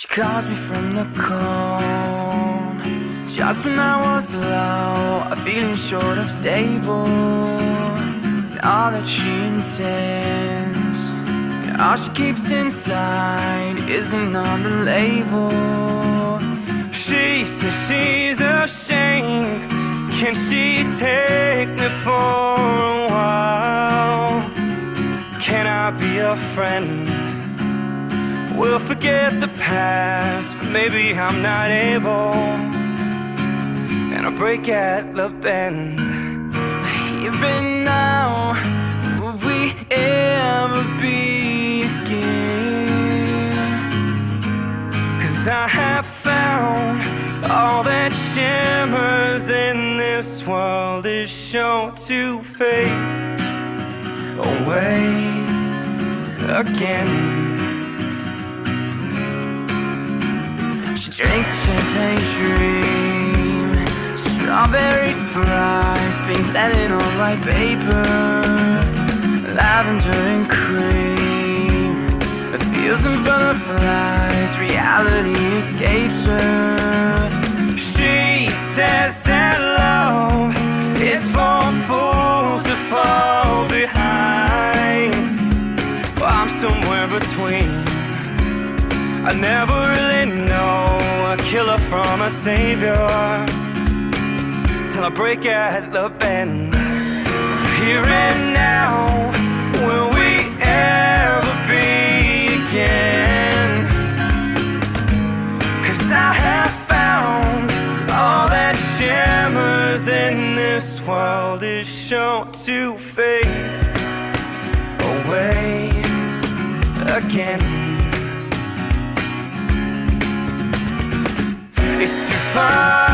She calls me from the cold Just when I was low feeling short of stable And all that she intends And all she keeps inside Isn't on the label She says she's ashamed Can she take me for a while? Can I be a friend? We'll forget the past, but maybe I'm not able. And I'll break at the bend. Even now, will we ever begin? Cause I have found all that shimmers in this world is sure to fade away again. Drinks champagne dream. Strawberry surprise Pink linen on white paper. Lavender and cream. It feels and butterflies Reality escapes her. She says that love is for fools to fall behind. Well, I'm somewhere between I never really know a killer from a savior. Till I break at the bend. Here and now, will we ever begin? Cause I have found all that shimmers in this world is sure to fade away again it's too far